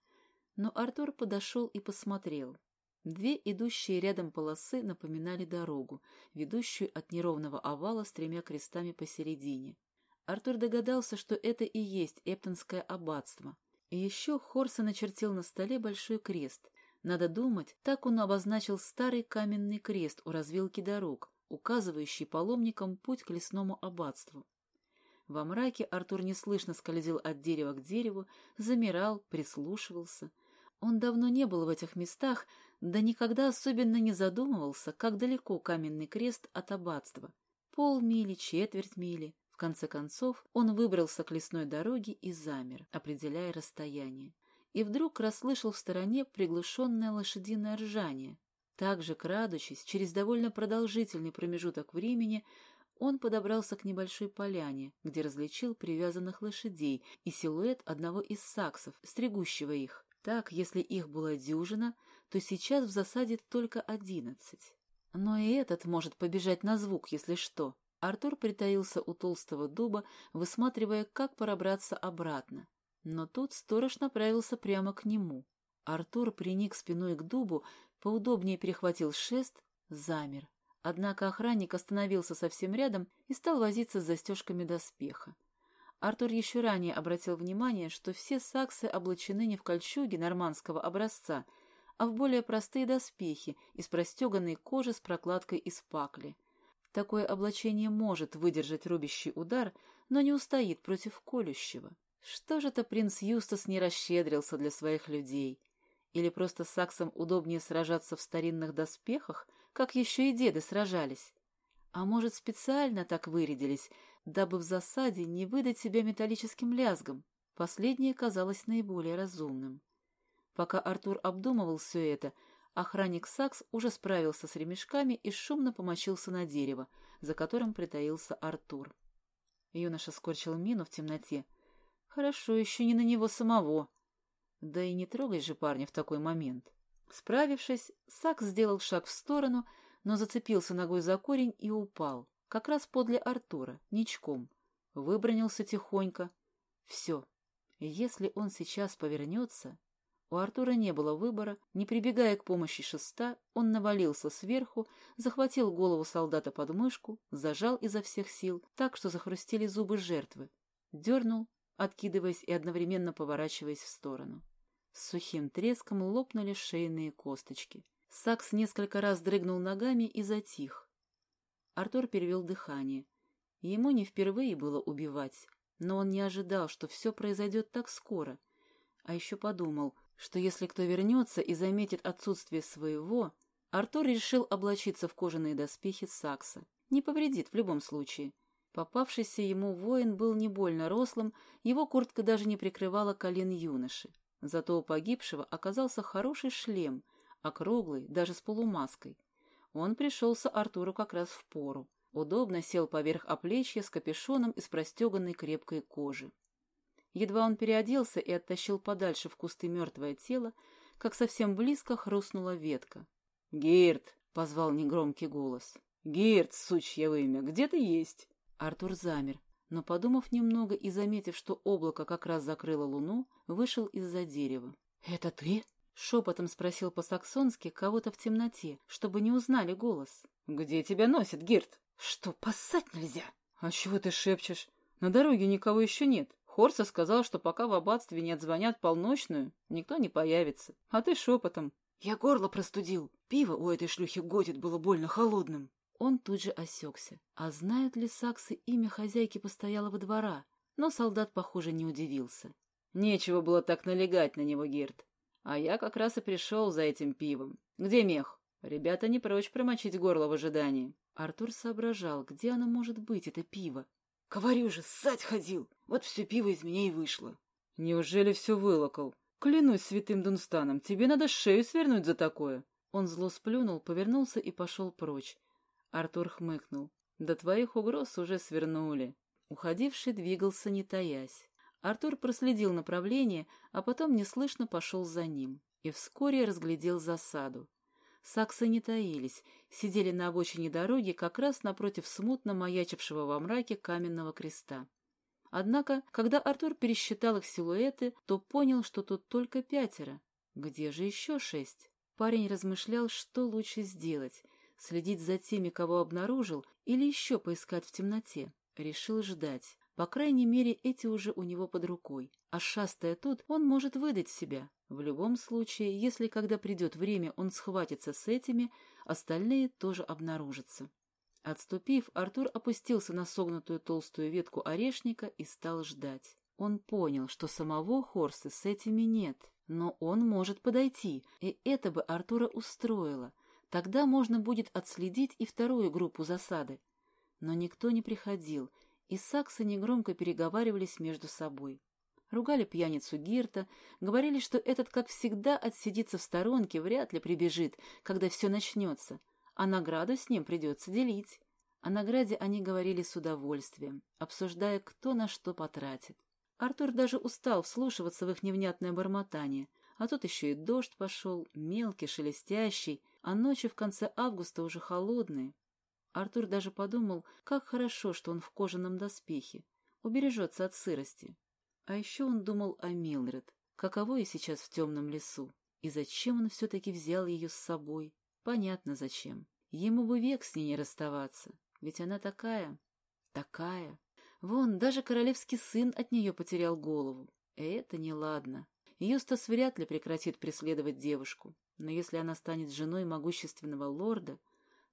Но Артур подошел и посмотрел. Две идущие рядом полосы напоминали дорогу, ведущую от неровного овала с тремя крестами посередине. Артур догадался, что это и есть Эптонское аббатство. И еще Хорса начертил на столе большой крест. Надо думать, так он обозначил старый каменный крест у развилки дорог, указывающий паломникам путь к лесному аббатству. Во мраке Артур неслышно скользил от дерева к дереву, замирал, прислушивался. Он давно не был в этих местах, да никогда особенно не задумывался, как далеко каменный крест от аббатства. Полмили, четверть мили конце концов он выбрался к лесной дороге и замер, определяя расстояние. И вдруг расслышал в стороне приглушенное лошадиное ржание. Также, крадучись, через довольно продолжительный промежуток времени, он подобрался к небольшой поляне, где различил привязанных лошадей и силуэт одного из саксов, стригущего их. Так, если их была дюжина, то сейчас в засаде только одиннадцать. Но и этот может побежать на звук, если что. Артур притаился у толстого дуба, высматривая, как пробраться обратно. Но тут сторож направился прямо к нему. Артур приник спиной к дубу, поудобнее перехватил шест, замер. Однако охранник остановился совсем рядом и стал возиться с застежками доспеха. Артур еще ранее обратил внимание, что все саксы облачены не в кольчуге нормандского образца, а в более простые доспехи из простеганной кожи с прокладкой из пакли — Такое облачение может выдержать рубящий удар, но не устоит против колющего. Что же-то принц Юстас не расщедрился для своих людей? Или просто саксам удобнее сражаться в старинных доспехах, как еще и деды сражались? А может, специально так вырядились, дабы в засаде не выдать себя металлическим лязгом? Последнее казалось наиболее разумным. Пока Артур обдумывал все это, Охранник Сакс уже справился с ремешками и шумно помочился на дерево, за которым притаился Артур. Юноша скорчил мину в темноте. Хорошо, еще не на него самого. Да и не трогай же парня в такой момент. Справившись, Сакс сделал шаг в сторону, но зацепился ногой за корень и упал, как раз подле Артура, ничком. Выбронился тихонько. Все. Если он сейчас повернется, у Артура не было выбора, не прибегая к помощи шеста, он навалился сверху, захватил голову солдата под мышку, зажал изо всех сил, так что захрустели зубы жертвы, дернул, откидываясь и одновременно поворачиваясь в сторону. С сухим треском лопнули шейные косточки. Сакс несколько раз дрыгнул ногами и затих. Артур перевел дыхание. Ему не впервые было убивать, но он не ожидал, что все произойдет так скоро. А еще подумал, что если кто вернется и заметит отсутствие своего, Артур решил облачиться в кожаные доспехи Сакса. Не повредит в любом случае. Попавшийся ему воин был не больно рослым, его куртка даже не прикрывала колен юноши. Зато у погибшего оказался хороший шлем, округлый, даже с полумаской. Он пришелся Артуру как раз в пору. Удобно сел поверх оплечья с капюшоном из простеганной крепкой кожи. Едва он переоделся и оттащил подальше в кусты мертвое тело, как совсем близко хрустнула ветка. «Гирт!» — позвал негромкий голос. «Гирт, сучье вымя, где ты есть?» Артур замер, но, подумав немного и заметив, что облако как раз закрыло луну, вышел из-за дерева. «Это ты?» — шепотом спросил по-саксонски кого-то в темноте, чтобы не узнали голос. «Где тебя носит, Гирт?» «Что, поссать нельзя?» «А чего ты шепчешь? На дороге никого еще нет. Хорса сказал, что пока в аббатстве не отзвонят полночную, никто не появится. А ты шепотом. Я горло простудил. Пиво у этой шлюхи Готит было больно холодным. Он тут же осекся. А знают ли саксы имя хозяйки постоялого двора? Но солдат, похоже, не удивился. Нечего было так налегать на него, Герт. А я как раз и пришел за этим пивом. Где мех? Ребята не прочь промочить горло в ожидании. Артур соображал, где оно может быть, это пиво. Говорю же, ссать ходил. Вот все пиво из меня и вышло. Неужели все вылокал? Клянусь святым Дунстаном, тебе надо шею свернуть за такое. Он зло сплюнул, повернулся и пошел прочь. Артур хмыкнул. До твоих угроз уже свернули. Уходивший двигался, не таясь. Артур проследил направление, а потом неслышно пошел за ним. И вскоре разглядел засаду. Саксы не таились, сидели на обочине дороги как раз напротив смутно маячившего во мраке каменного креста. Однако, когда Артур пересчитал их силуэты, то понял, что тут только пятеро. Где же еще шесть? Парень размышлял, что лучше сделать — следить за теми, кого обнаружил, или еще поискать в темноте. Решил ждать. По крайней мере, эти уже у него под рукой. А шастая тут, он может выдать себя. В любом случае, если когда придет время, он схватится с этими, остальные тоже обнаружатся. Отступив, Артур опустился на согнутую толстую ветку орешника и стал ждать. Он понял, что самого Хорста с этими нет, но он может подойти, и это бы Артура устроило. Тогда можно будет отследить и вторую группу засады. Но никто не приходил, и саксы негромко переговаривались между собой. Ругали пьяницу Гирта, говорили, что этот, как всегда, отсидится в сторонке, вряд ли прибежит, когда все начнется, а награду с ним придется делить. О награде они говорили с удовольствием, обсуждая, кто на что потратит. Артур даже устал вслушиваться в их невнятное бормотание, а тут еще и дождь пошел, мелкий, шелестящий, а ночи в конце августа уже холодные. Артур даже подумал, как хорошо, что он в кожаном доспехе, убережется от сырости. А еще он думал о Милдред, каково ей сейчас в темном лесу, и зачем он все-таки взял ее с собой. Понятно, зачем. Ему бы век с ней не расставаться, ведь она такая, такая. Вон, даже королевский сын от нее потерял голову. Это неладно. Юстас вряд ли прекратит преследовать девушку, но если она станет женой могущественного лорда,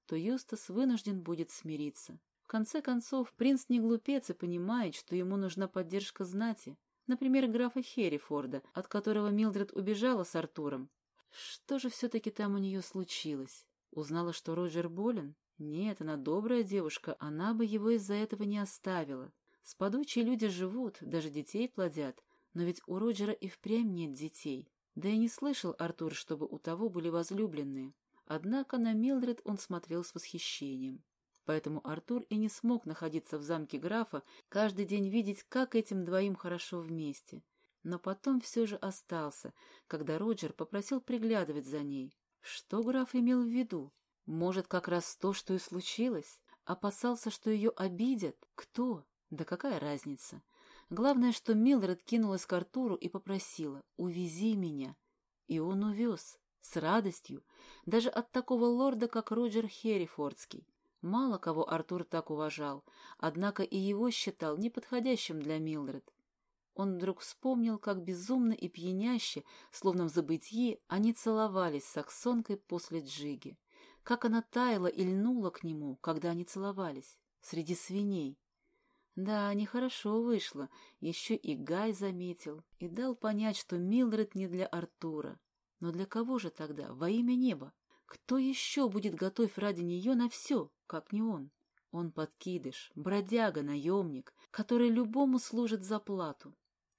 то Юстас вынужден будет смириться. В конце концов, принц не глупец и понимает, что ему нужна поддержка знати, например, графа Херрифорда, от которого Милдред убежала с Артуром. Что же все-таки там у нее случилось? Узнала, что Роджер болен? Нет, она добрая девушка, она бы его из-за этого не оставила. Спадучие люди живут, даже детей плодят, но ведь у Роджера и впрямь нет детей. Да и не слышал Артур, чтобы у того были возлюбленные. Однако на Милдред он смотрел с восхищением. Поэтому Артур и не смог находиться в замке графа, каждый день видеть, как этим двоим хорошо вместе. Но потом все же остался, когда Роджер попросил приглядывать за ней. Что граф имел в виду? Может, как раз то, что и случилось? Опасался, что ее обидят? Кто? Да какая разница? Главное, что Милдред кинулась к Артуру и попросила «Увези меня». И он увез. С радостью, даже от такого лорда, как Роджер Херрифордский. Мало кого Артур так уважал, однако и его считал неподходящим для Милдред. он вдруг вспомнил, как безумно и пьяняще, словно в забытии, они целовались с Аксонкой после джиги. Как она таяла и льнула к нему, когда они целовались, среди свиней. Да, нехорошо вышло, еще и Гай заметил и дал понять, что Милдред не для Артура. Но для кого же тогда, во имя неба? Кто еще будет готов ради нее на все, как не он? Он подкидыш, бродяга, наемник, который любому служит за плату.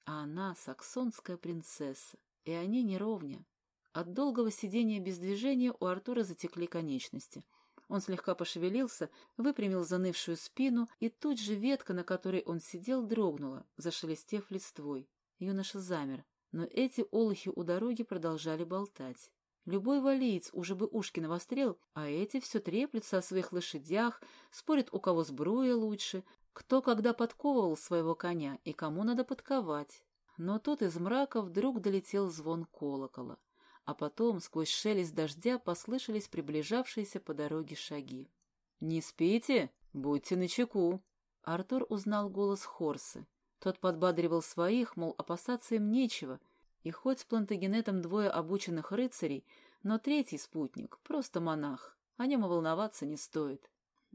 А она саксонская принцесса, и они не ровня. От долгого сидения без движения у Артура затекли конечности. Он слегка пошевелился, выпрямил занывшую спину, и тут же ветка, на которой он сидел, дрогнула, зашелестев листвой. Юноша замер, но эти олухи у дороги продолжали болтать. Любой валиец уже бы ушки навострил, а эти все треплются о своих лошадях, спорят, у кого сбруя лучше, кто когда подковывал своего коня и кому надо подковать. Но тут из мрака вдруг долетел звон колокола, а потом сквозь шелест дождя послышались приближавшиеся по дороге шаги. «Не спите? Будьте начеку!» Артур узнал голос Хорсы. Тот подбадривал своих, мол, опасаться им нечего, и хоть с Плантагенетом двое обученных рыцарей, но третий спутник — просто монах. О нем и волноваться не стоит.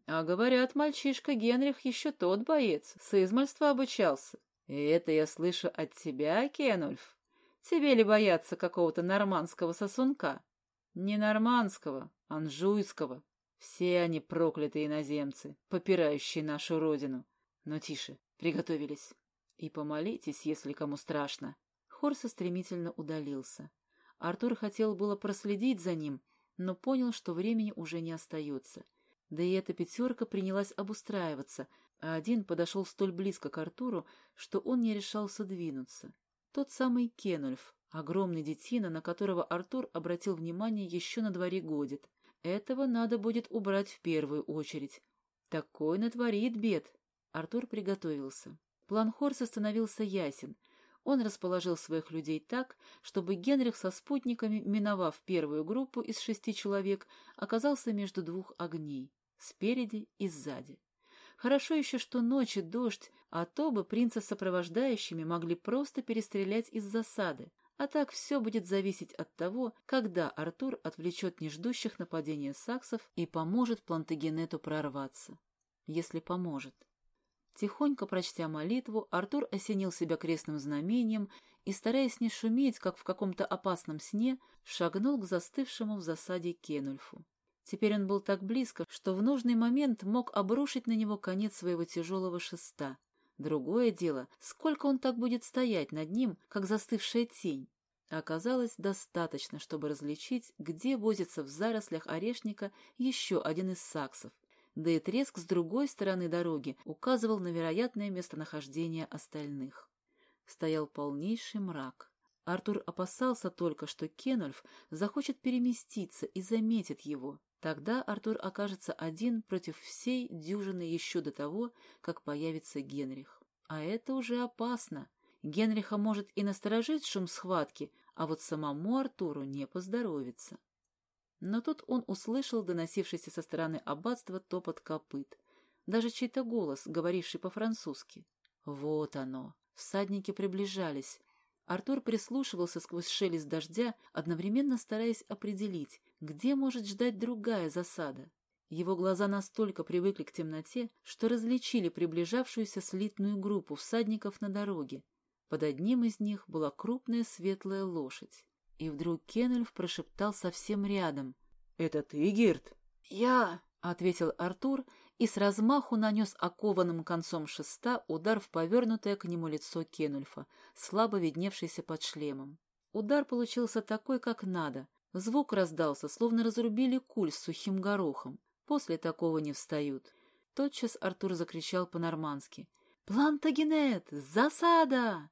А говорят, мальчишка Генрих еще тот боец, с измальства обучался. И это я слышу от тебя, Кенульф. Тебе ли бояться какого-то нормандского сосунка? Не нормандского, анжуйского. Все они проклятые иноземцы, попирающие нашу родину. Но тише, приготовились. И помолитесь, если кому страшно. Хорса стремительно удалился. Артур хотел было проследить за ним, но понял, что времени уже не остается. Да и эта пятерка принялась обустраиваться, а один подошел столь близко к Артуру, что он не решался двинуться. Тот самый Кенульф, огромный детина, на которого Артур обратил внимание еще на дворе годит. Этого надо будет убрать в первую очередь. Такой натворит бед. Артур приготовился. План Хорса становился ясен — он расположил своих людей так, чтобы Генрих со спутниками, миновав первую группу из шести человек, оказался между двух огней — спереди и сзади. Хорошо еще, что ночи дождь, а то бы принца с сопровождающими могли просто перестрелять из засады, а так все будет зависеть от того, когда Артур отвлечет неждущих нападения саксов и поможет Плантагенету прорваться. Если поможет. Тихонько прочтя молитву, Артур осенил себя крестным знамением и, стараясь не шуметь, как в каком-то опасном сне, шагнул к застывшему в засаде Кенульфу. Теперь он был так близко, что в нужный момент мог обрушить на него конец своего тяжелого шеста. Другое дело, сколько он так будет стоять над ним, как застывшая тень. Оказалось достаточно, чтобы различить, где возится в зарослях орешника еще один из саксов, да и треск с другой стороны дороги указывал на вероятное местонахождение остальных. Стоял полнейший мрак. Артур опасался только, что Кенульф захочет переместиться и заметит его. Тогда Артур окажется один против всей дюжины еще до того, как появится Генрих. А это уже опасно. Генриха может и насторожить шум схватки, а вот самому Артуру не поздоровится. Но тут он услышал доносившийся со стороны аббатства топот копыт, даже чей-то голос, говоривший по-французски. Вот оно. Всадники приближались. Артур прислушивался сквозь шелест дождя, одновременно стараясь определить, где может ждать другая засада. Его глаза настолько привыкли к темноте, что различили приближавшуюся слитную группу всадников на дороге. Под одним из них была крупная светлая лошадь. И вдруг Кеннельф прошептал совсем рядом. «Это ты, Гирт?» «Я», — ответил Артур и с размаху нанес окованным концом шеста удар в повернутое к нему лицо Кенульфа, слабо видневшийся под шлемом. Удар получился такой, как надо. Звук раздался, словно разрубили куль с сухим горохом. После такого не встают. Тотчас Артур закричал по-нормански. «Плантагенет! Засада!»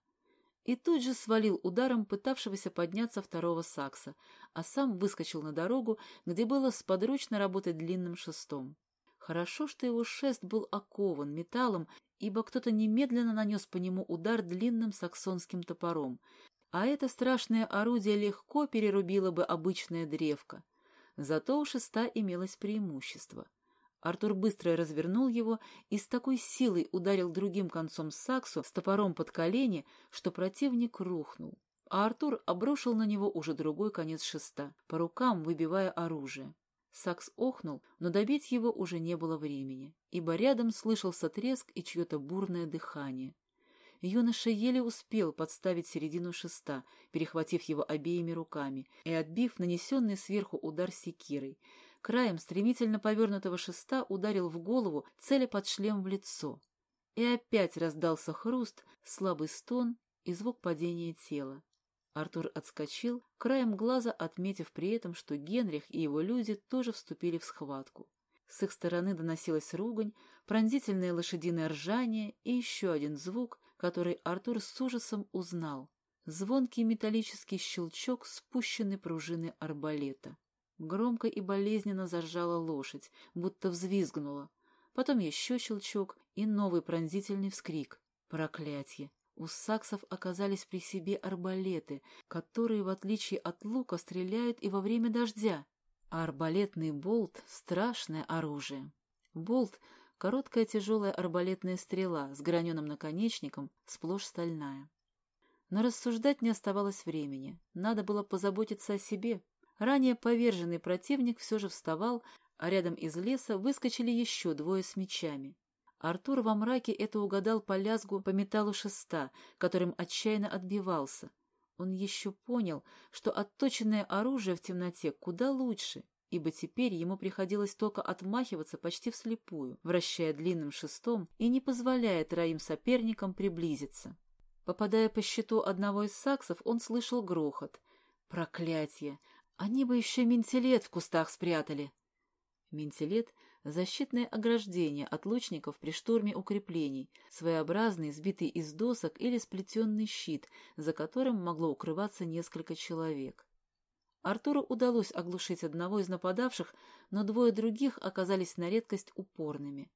И тут же свалил ударом пытавшегося подняться второго сакса, а сам выскочил на дорогу, где было сподручно работать длинным шестом. Хорошо, что его шест был окован металлом, ибо кто-то немедленно нанес по нему удар длинным саксонским топором, а это страшное орудие легко перерубило бы обычное древко. Зато у шеста имелось преимущество. Артур быстро развернул его и с такой силой ударил другим концом саксу с топором под колени, что противник рухнул. А Артур обрушил на него уже другой конец шеста, по рукам выбивая оружие. Сакс охнул, но добить его уже не было времени, ибо рядом слышался треск и чье-то бурное дыхание. Юноша еле успел подставить середину шеста, перехватив его обеими руками и отбив нанесенный сверху удар секирой, краем стремительно повернутого шеста ударил в голову, целя под шлем в лицо. И опять раздался хруст, слабый стон и звук падения тела. Артур отскочил, краем глаза отметив при этом, что Генрих и его люди тоже вступили в схватку. С их стороны доносилась ругань, пронзительное лошадиное ржание и еще один звук, который Артур с ужасом узнал. Звонкий металлический щелчок спущенной пружины арбалета. Громко и болезненно заржала лошадь, будто взвизгнула. Потом еще щелчок и новый пронзительный вскрик. Проклятье! У саксов оказались при себе арбалеты, которые, в отличие от лука, стреляют и во время дождя. А арбалетный болт — страшное оружие. Болт — короткая тяжелая арбалетная стрела с граненым наконечником, сплошь стальная. Но рассуждать не оставалось времени. Надо было позаботиться о себе. Ранее поверженный противник все же вставал, а рядом из леса выскочили еще двое с мечами. Артур во мраке это угадал по лязгу по металлу шеста, которым отчаянно отбивался. Он еще понял, что отточенное оружие в темноте куда лучше, ибо теперь ему приходилось только отмахиваться почти вслепую, вращая длинным шестом и не позволяя троим соперникам приблизиться. Попадая по щиту одного из саксов, он слышал грохот. Проклятье! Они бы еще ментилет в кустах спрятали. Ментилет — защитное ограждение от лучников при штурме укреплений, своеобразный, сбитый из досок или сплетенный щит, за которым могло укрываться несколько человек. Артуру удалось оглушить одного из нападавших, но двое других оказались на редкость упорными.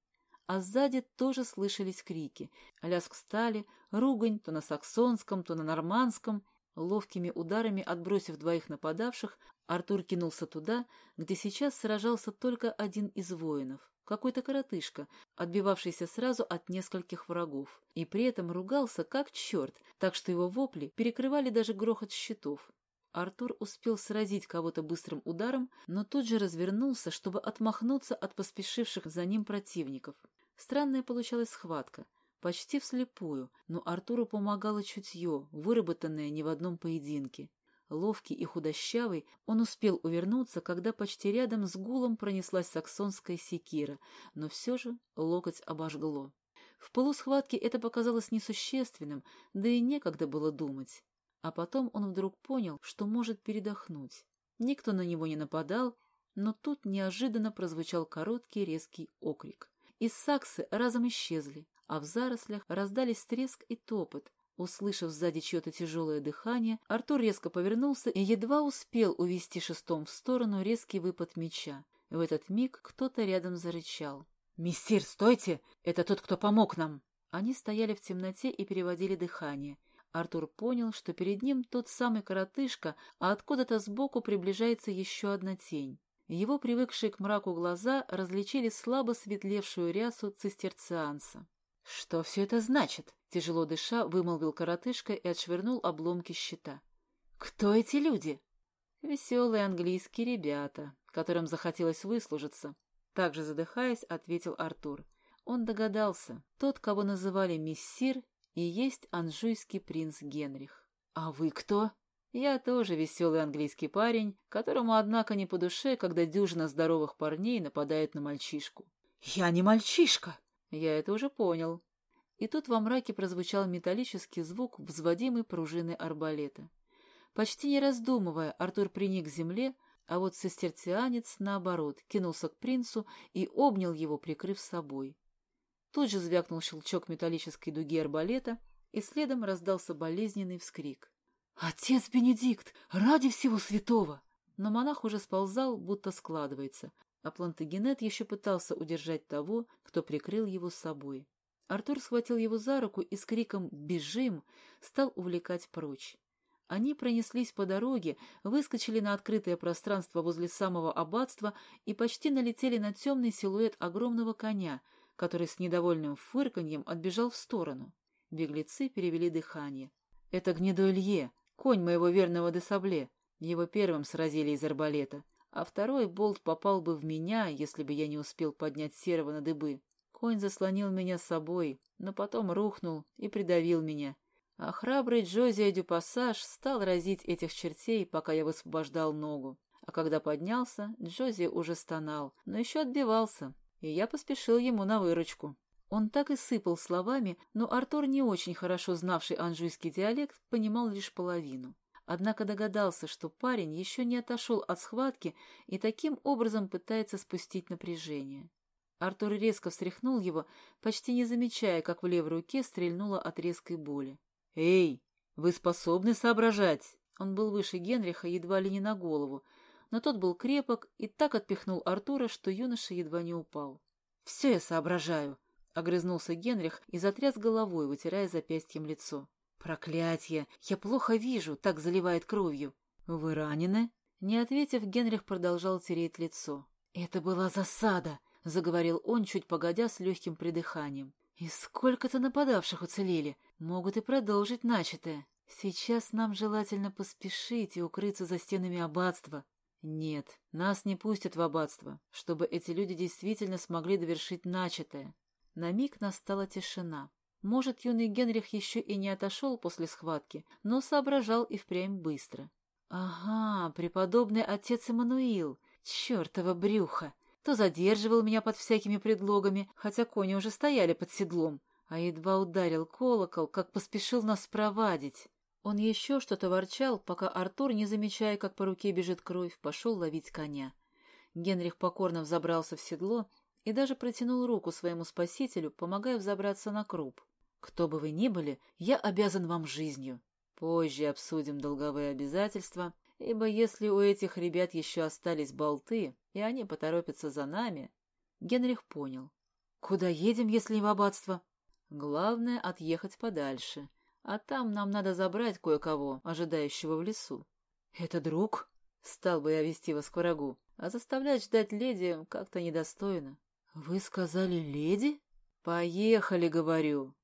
А сзади тоже слышались крики, лязг стали, ругань то на саксонском, то на нормандском — Ловкими ударами отбросив двоих нападавших, Артур кинулся туда, где сейчас сражался только один из воинов, какой-то коротышка, отбивавшийся сразу от нескольких врагов, и при этом ругался как черт, так что его вопли перекрывали даже грохот щитов. Артур успел сразить кого-то быстрым ударом, но тут же развернулся, чтобы отмахнуться от поспешивших за ним противников. Странная получалась схватка почти вслепую, но Артуру помогало чутье, выработанное не в одном поединке. Ловкий и худощавый, он успел увернуться, когда почти рядом с гулом пронеслась саксонская секира, но все же локоть обожгло. В полусхватке это показалось несущественным, да и некогда было думать. А потом он вдруг понял, что может передохнуть. Никто на него не нападал, но тут неожиданно прозвучал короткий резкий окрик. Из саксы разом исчезли, а в зарослях раздались треск и топот. Услышав сзади чье-то тяжелое дыхание, Артур резко повернулся и едва успел увести шестом в сторону резкий выпад меча. В этот миг кто-то рядом зарычал. «Мессир, стойте! Это тот, кто помог нам!» Они стояли в темноте и переводили дыхание. Артур понял, что перед ним тот самый коротышка, а откуда-то сбоку приближается еще одна тень. Его привыкшие к мраку глаза различили слабо светлевшую рясу цистерцианца. «Что все это значит?» — тяжело дыша вымолвил коротышка и отшвырнул обломки щита. «Кто эти люди?» «Веселые английские ребята, которым захотелось выслужиться», — также задыхаясь, ответил Артур. Он догадался, тот, кого называли мессир, и есть анжуйский принц Генрих. «А вы кто?» «Я тоже веселый английский парень, которому, однако, не по душе, когда дюжина здоровых парней нападает на мальчишку». «Я не мальчишка!» Я это уже понял. И тут во мраке прозвучал металлический звук взводимой пружины арбалета. Почти не раздумывая, Артур приник к земле, а вот сестерцианец, наоборот, кинулся к принцу и обнял его, прикрыв собой. Тут же звякнул щелчок металлической дуги арбалета, и следом раздался болезненный вскрик. «Отец Бенедикт! Ради всего святого!» Но монах уже сползал, будто складывается, а Плантагенет еще пытался удержать того, кто прикрыл его собой. Артур схватил его за руку и с криком «Бежим!» стал увлекать прочь. Они пронеслись по дороге, выскочили на открытое пространство возле самого аббатства и почти налетели на темный силуэт огромного коня, который с недовольным фырканьем отбежал в сторону. Беглецы перевели дыхание. «Это гнедой Илье, конь моего верного Десабле. Его первым сразили из арбалета, а второй болт попал бы в меня, если бы я не успел поднять серого на дыбы. Конь заслонил меня с собой, но потом рухнул и придавил меня, а храбрый Джозия Дюпассаж стал разить этих чертей, пока я высвобождал ногу. А когда поднялся, Джози уже стонал, но еще отбивался, и я поспешил ему на выручку. Он так и сыпал словами, но Артур, не очень хорошо знавший анжуйский диалект, понимал лишь половину. Однако догадался, что парень еще не отошел от схватки и таким образом пытается спустить напряжение. Артур резко встряхнул его, почти не замечая, как в левой руке стрельнуло от резкой боли. «Эй, вы способны соображать?» Он был выше Генриха едва ли не на голову, но тот был крепок и так отпихнул Артура, что юноша едва не упал. «Все я соображаю», — огрызнулся Генрих и затряс головой, вытирая запястьем лицо. «Проклятье! Я плохо вижу, так заливает кровью». «Вы ранены?» Не ответив, Генрих продолжал тереть лицо. «Это была засада», — заговорил он, чуть погодя с легким придыханием. «И сколько-то нападавших уцелели могут и продолжить начатое. Сейчас нам желательно поспешить и укрыться за стенами аббатства. Нет, нас не пустят в аббатство, чтобы эти люди действительно смогли довершить начатое. На миг настала тишина. Может, юный Генрих еще и не отошел после схватки, но соображал и впрямь быстро. Ага, преподобный отец Эммануил, чертова брюха! То задерживал меня под всякими предлогами, хотя кони уже стояли под седлом, а едва ударил колокол, как поспешил нас проводить. Он еще что-то ворчал, пока Артур, не замечая, как по руке бежит кровь, пошел ловить коня. Генрих покорно взобрался в седло и даже протянул руку своему спасителю, помогая взобраться на круп. «Кто бы вы ни были, я обязан вам жизнью. Позже обсудим долговые обязательства, ибо если у этих ребят еще остались болты, и они поторопятся за нами...» Генрих понял. «Куда едем, если не в аббатство?» Главное — отъехать подальше, а там нам надо забрать кое-кого, ожидающего в лесу. Это друг? Стал бы я вести вас к врагу, а заставлять ждать леди как-то недостойно. Вы сказали леди? Поехали, говорю.